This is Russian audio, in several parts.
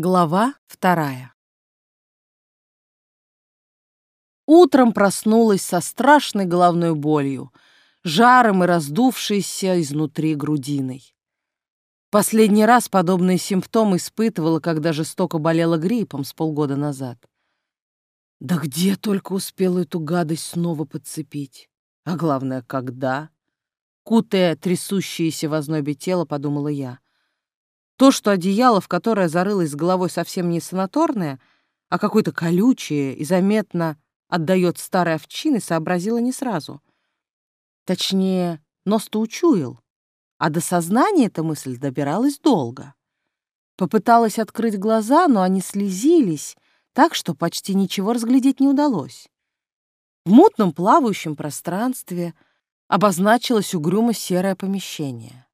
Глава вторая Утром проснулась со страшной головной болью, жаром и раздувшейся изнутри грудиной. Последний раз подобные симптомы испытывала, когда жестоко болела гриппом с полгода назад. Да где только успела эту гадость снова подцепить? А главное, когда? Кутая трясущееся в ознобе тело, подумала я — то, что одеяло, в которое зарылась головой, совсем не санаторное, а какое-то колючее и заметно отдает старой овчины, сообразила не сразу. Точнее, нос-то учуял, а до сознания эта мысль добиралась долго. Попыталась открыть глаза, но они слезились, так что почти ничего разглядеть не удалось. В мутном плавающем пространстве обозначилось угрюмо серое помещение.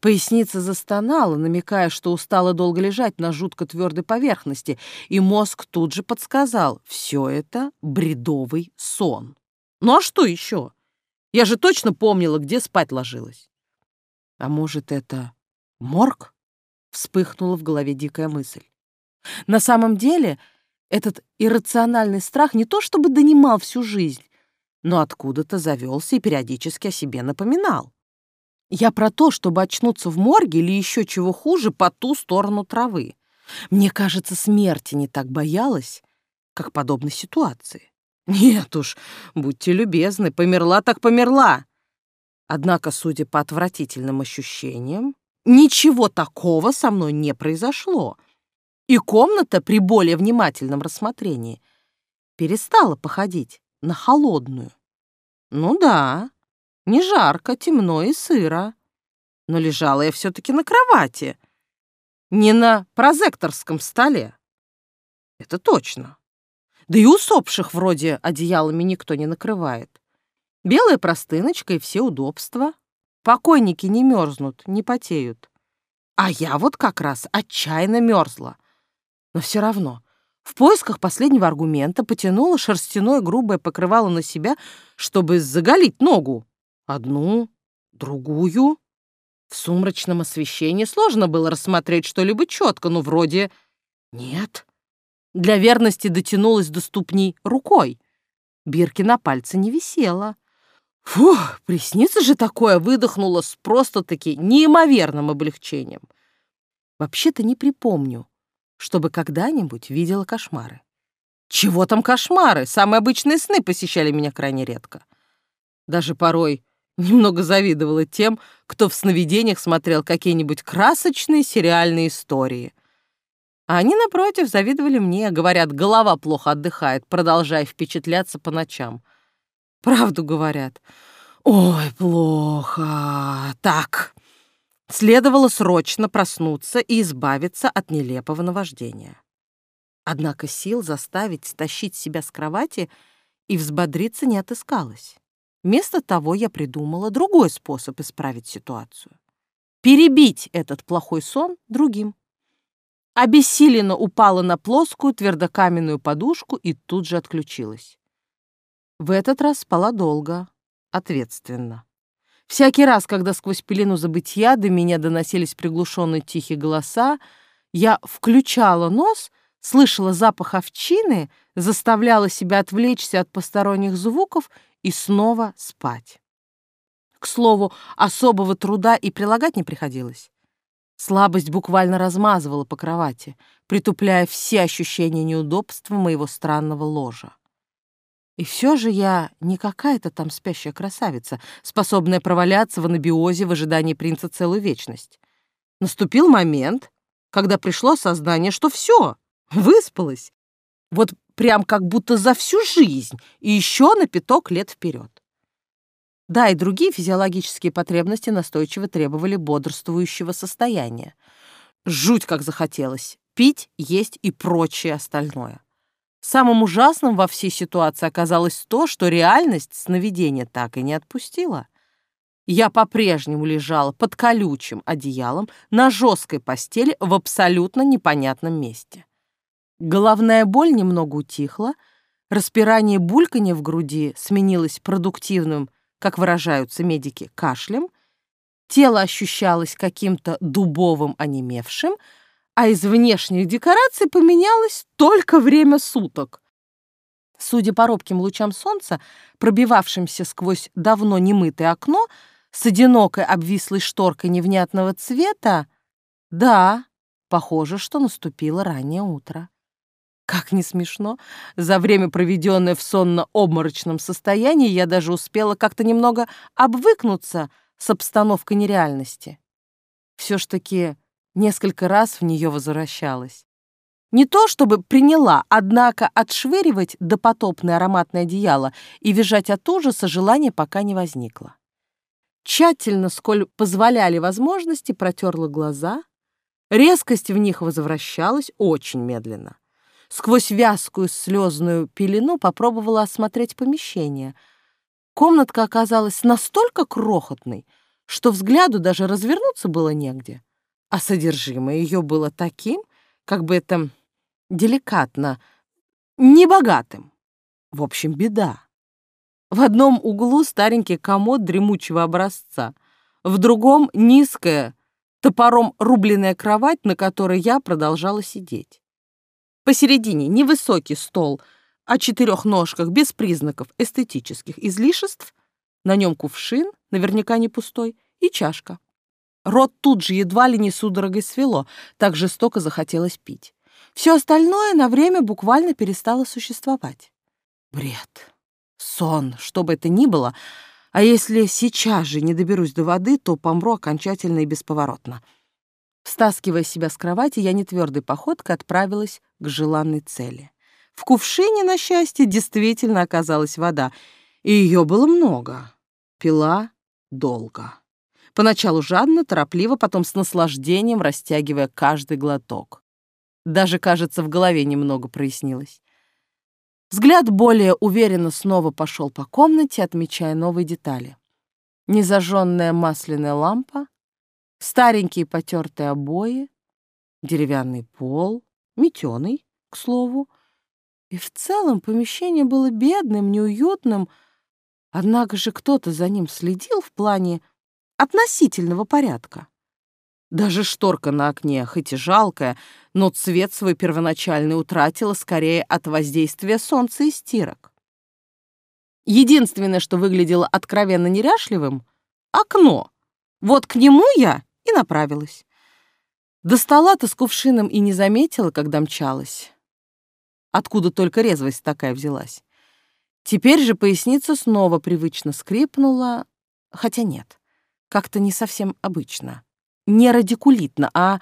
Поясница застонала, намекая, что устала долго лежать на жутко твердой поверхности, и мозг тут же подсказал — все это бредовый сон. Ну а что еще? Я же точно помнила, где спать ложилась. А может, это морг? Вспыхнула в голове дикая мысль. На самом деле, этот иррациональный страх не то чтобы донимал всю жизнь, но откуда-то завелся и периодически о себе напоминал. Я про то, чтобы очнуться в морге или еще чего хуже по ту сторону травы. Мне кажется, смерти не так боялась, как подобной ситуации. Нет уж, будьте любезны, померла так померла. Однако, судя по отвратительным ощущениям, ничего такого со мной не произошло. И комната при более внимательном рассмотрении перестала походить на холодную. Ну да, не жарко, темно и сыро. Но лежала я все-таки на кровати, не на прозекторском столе. Это точно. Да и усопших вроде одеялами никто не накрывает. Белая простыночка и все удобства. Покойники не мерзнут, не потеют. А я вот как раз отчаянно мерзла. Но все равно в поисках последнего аргумента потянула шерстяное грубое покрывало на себя, чтобы заголить ногу. Одну, другую. В сумрачном освещении сложно было рассмотреть что-либо четко, но вроде нет. Для верности дотянулась до ступней рукой. Бирки на пальце не висела. Фух, приснится же такое, выдохнула с просто-таки неимоверным облегчением. Вообще-то не припомню, чтобы когда-нибудь видела кошмары. Чего там кошмары? Самые обычные сны посещали меня крайне редко. Даже порой Немного завидовала тем, кто в сновидениях смотрел какие-нибудь красочные сериальные истории. А они, напротив, завидовали мне, говорят, голова плохо отдыхает, продолжая впечатляться по ночам. Правду говорят. Ой, плохо. Так. Следовало срочно проснуться и избавиться от нелепого наваждения. Однако сил заставить стащить себя с кровати и взбодриться не отыскалось. Вместо того я придумала другой способ исправить ситуацию. Перебить этот плохой сон другим. Обессиленно упала на плоскую твердокаменную подушку и тут же отключилась. В этот раз спала долго, ответственно. Всякий раз, когда сквозь пелену забытья до меня доносились приглушенные тихие голоса, я включала нос, слышала запах овчины, заставляла себя отвлечься от посторонних звуков и снова спать. К слову, особого труда и прилагать не приходилось. Слабость буквально размазывала по кровати, притупляя все ощущения неудобства моего странного ложа. И все же я не какая-то там спящая красавица, способная проваляться в анабиозе в ожидании принца целую вечность. Наступил момент, когда пришло сознание, что все, выспалась. Вот прям как будто за всю жизнь и еще на пяток лет вперед. Да, и другие физиологические потребности настойчиво требовали бодрствующего состояния. Жуть как захотелось пить, есть и прочее остальное. Самым ужасным во всей ситуации оказалось то, что реальность сновидения так и не отпустила. Я по-прежнему лежала под колючим одеялом на жесткой постели в абсолютно непонятном месте. Головная боль немного утихла, распирание бульканье в груди сменилось продуктивным, как выражаются медики, кашлем, тело ощущалось каким-то дубовым онемевшим, а из внешних декораций поменялось только время суток. Судя по робким лучам солнца, пробивавшимся сквозь давно немытое окно, с одинокой обвислой шторкой невнятного цвета, да, похоже, что наступило раннее утро. Как не смешно, за время, проведенное в сонно-обморочном состоянии, я даже успела как-то немного обвыкнуться с обстановкой нереальности. Все ж таки несколько раз в нее возвращалась. Не то чтобы приняла, однако отшвыривать допотопное ароматное одеяло и визжать от ужаса желания пока не возникло. Тщательно, сколь позволяли возможности, протерла глаза. Резкость в них возвращалась очень медленно. Сквозь вязкую слезную пелену попробовала осмотреть помещение. Комнатка оказалась настолько крохотной, что взгляду даже развернуться было негде, а содержимое ее было таким, как бы это деликатно, небогатым. В общем, беда. В одном углу старенький комод дремучего образца, в другом — низкая, топором рубленная кровать, на которой я продолжала сидеть. Посередине невысокий стол о четырех ножках без признаков эстетических излишеств, на нем кувшин, наверняка не пустой, и чашка. Рот тут же едва ли не судорогой свело, так жестоко захотелось пить. Все остальное на время буквально перестало существовать. Бред. Сон, что бы это ни было. А если сейчас же не доберусь до воды, то помру окончательно и бесповоротно. Стаскивая себя с кровати, я нетвердой походкой отправилась к желанной цели. В кувшине, на счастье, действительно оказалась вода, и ее было много. Пила долго. Поначалу жадно, торопливо, потом с наслаждением растягивая каждый глоток. Даже, кажется, в голове немного прояснилось. Взгляд более уверенно снова пошел по комнате, отмечая новые детали. Незажженная масляная лампа, старенькие потертые обои, деревянный пол, метеный, к слову. И в целом помещение было бедным, неуютным, однако же кто-то за ним следил в плане относительного порядка. Даже шторка на окне, хоть и жалкая, но цвет свой первоначальный утратила скорее от воздействия солнца и стирок. Единственное, что выглядело откровенно неряшливым — окно. Вот к нему я и направилась. До стола-то с кувшином и не заметила, когда мчалась. Откуда только резвость такая взялась. Теперь же поясница снова привычно скрипнула, хотя нет, как-то не совсем обычно не радикулитно, а...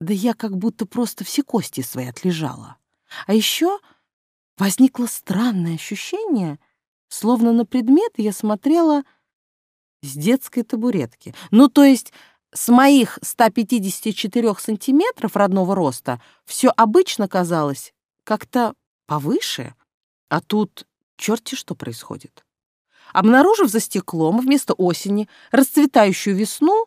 Да я как будто просто все кости свои отлежала. А еще возникло странное ощущение, словно на предмет я смотрела с детской табуретки. Ну, то есть с моих 154 сантиметров родного роста все обычно казалось как-то повыше, а тут черти что происходит. Обнаружив за стеклом вместо осени расцветающую весну,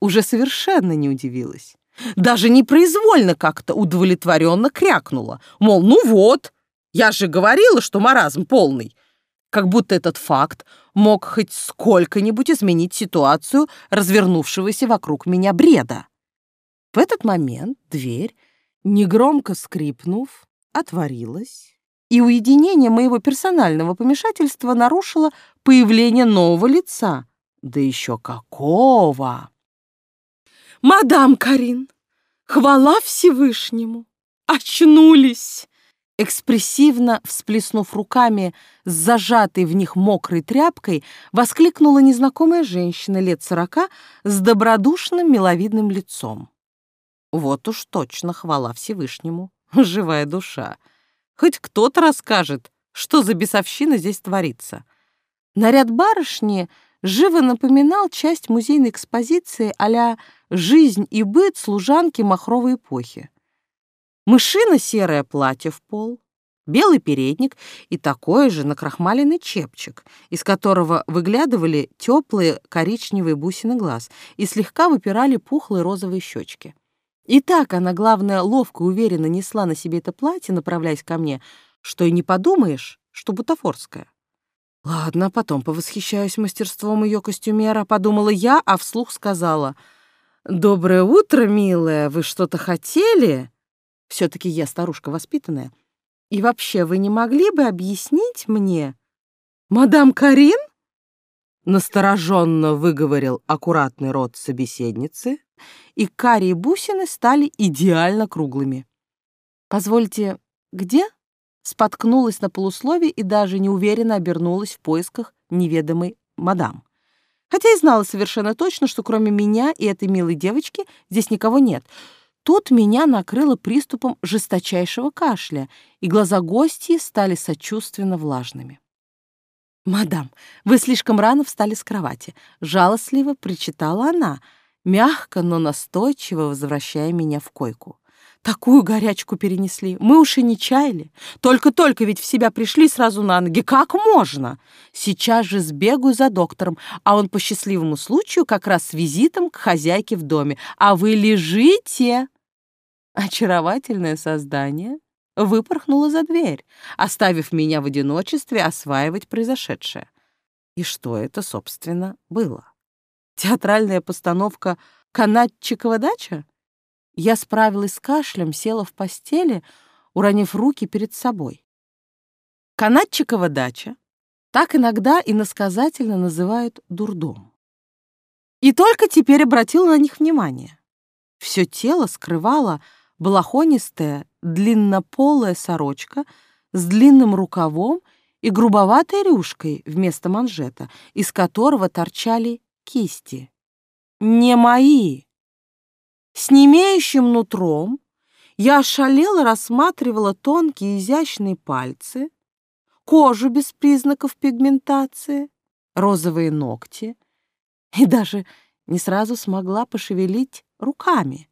уже совершенно не удивилась. Даже непроизвольно как-то удовлетворенно крякнула. Мол, ну вот, я же говорила, что маразм полный. Как будто этот факт мог хоть сколько-нибудь изменить ситуацию развернувшегося вокруг меня бреда. В этот момент дверь, негромко скрипнув, отворилась, и уединение моего персонального помешательства нарушило появление нового лица. Да еще какого! «Мадам Карин, хвала Всевышнему! Очнулись!» Экспрессивно всплеснув руками с зажатой в них мокрой тряпкой, воскликнула незнакомая женщина лет сорока с добродушным миловидным лицом. Вот уж точно хвала Всевышнему, живая душа. Хоть кто-то расскажет, что за бесовщина здесь творится. Наряд барышни живо напоминал часть музейной экспозиции а «Жизнь и быт служанки махровой эпохи». Мышино-серое платье в пол, белый передник и такой же накрахмаленный чепчик, из которого выглядывали теплые коричневые бусины глаз и слегка выпирали пухлые розовые щечки. И так она, главное, ловко и уверенно несла на себе это платье, направляясь ко мне, что и не подумаешь, что бутафорское. Ладно, потом повосхищаюсь мастерством ее костюмера, подумала я, а вслух сказала. «Доброе утро, милая. Вы что-то хотели?» Все-таки я старушка воспитанная. «И вообще, вы не могли бы объяснить мне...» «Мадам Карин?» Настороженно выговорил аккуратный рот собеседницы, и карие бусины стали идеально круглыми. «Позвольте, где?» Споткнулась на полуслове и даже неуверенно обернулась в поисках неведомой мадам. Хотя и знала совершенно точно, что кроме меня и этой милой девочки здесь никого нет. Тут меня накрыло приступом жесточайшего кашля, и глаза гостьи стали сочувственно влажными. «Мадам, вы слишком рано встали с кровати», — жалостливо причитала она, мягко, но настойчиво возвращая меня в койку. «Такую горячку перенесли, мы уж и не чаяли. Только-только ведь в себя пришли сразу на ноги. Как можно? Сейчас же сбегаю за доктором, а он по счастливому случаю как раз с визитом к хозяйке в доме. А вы лежите!» Очаровательное создание выпорхнула за дверь, оставив меня в одиночестве осваивать произошедшее. И что это, собственно, было? Театральная постановка «Канатчикова дача»? Я справилась с кашлем, села в постели, уронив руки перед собой. Канатчикова дача так иногда иносказательно называют дурдом. И только теперь обратила на них внимание. Все тело скрывало балахонистая, длиннополая сорочка с длинным рукавом и грубоватой рюшкой вместо манжета, из которого торчали кисти. Не мои. С немеющим нутром я ошалела рассматривала тонкие изящные пальцы, кожу без признаков пигментации, розовые ногти и даже не сразу смогла пошевелить руками.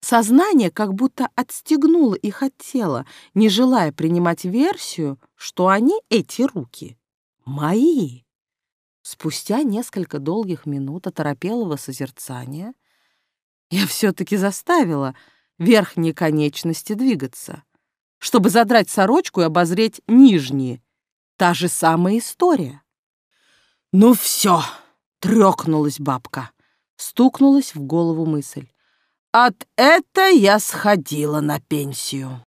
Сознание как будто отстегнуло их от тела, не желая принимать версию, что они, эти руки, мои. Спустя несколько долгих минут оторопелого созерцания я все-таки заставила верхние конечности двигаться, чтобы задрать сорочку и обозреть нижние. Та же самая история. «Ну все!» — трёкнулась бабка. Стукнулась в голову мысль. От это я сходила на пенсию.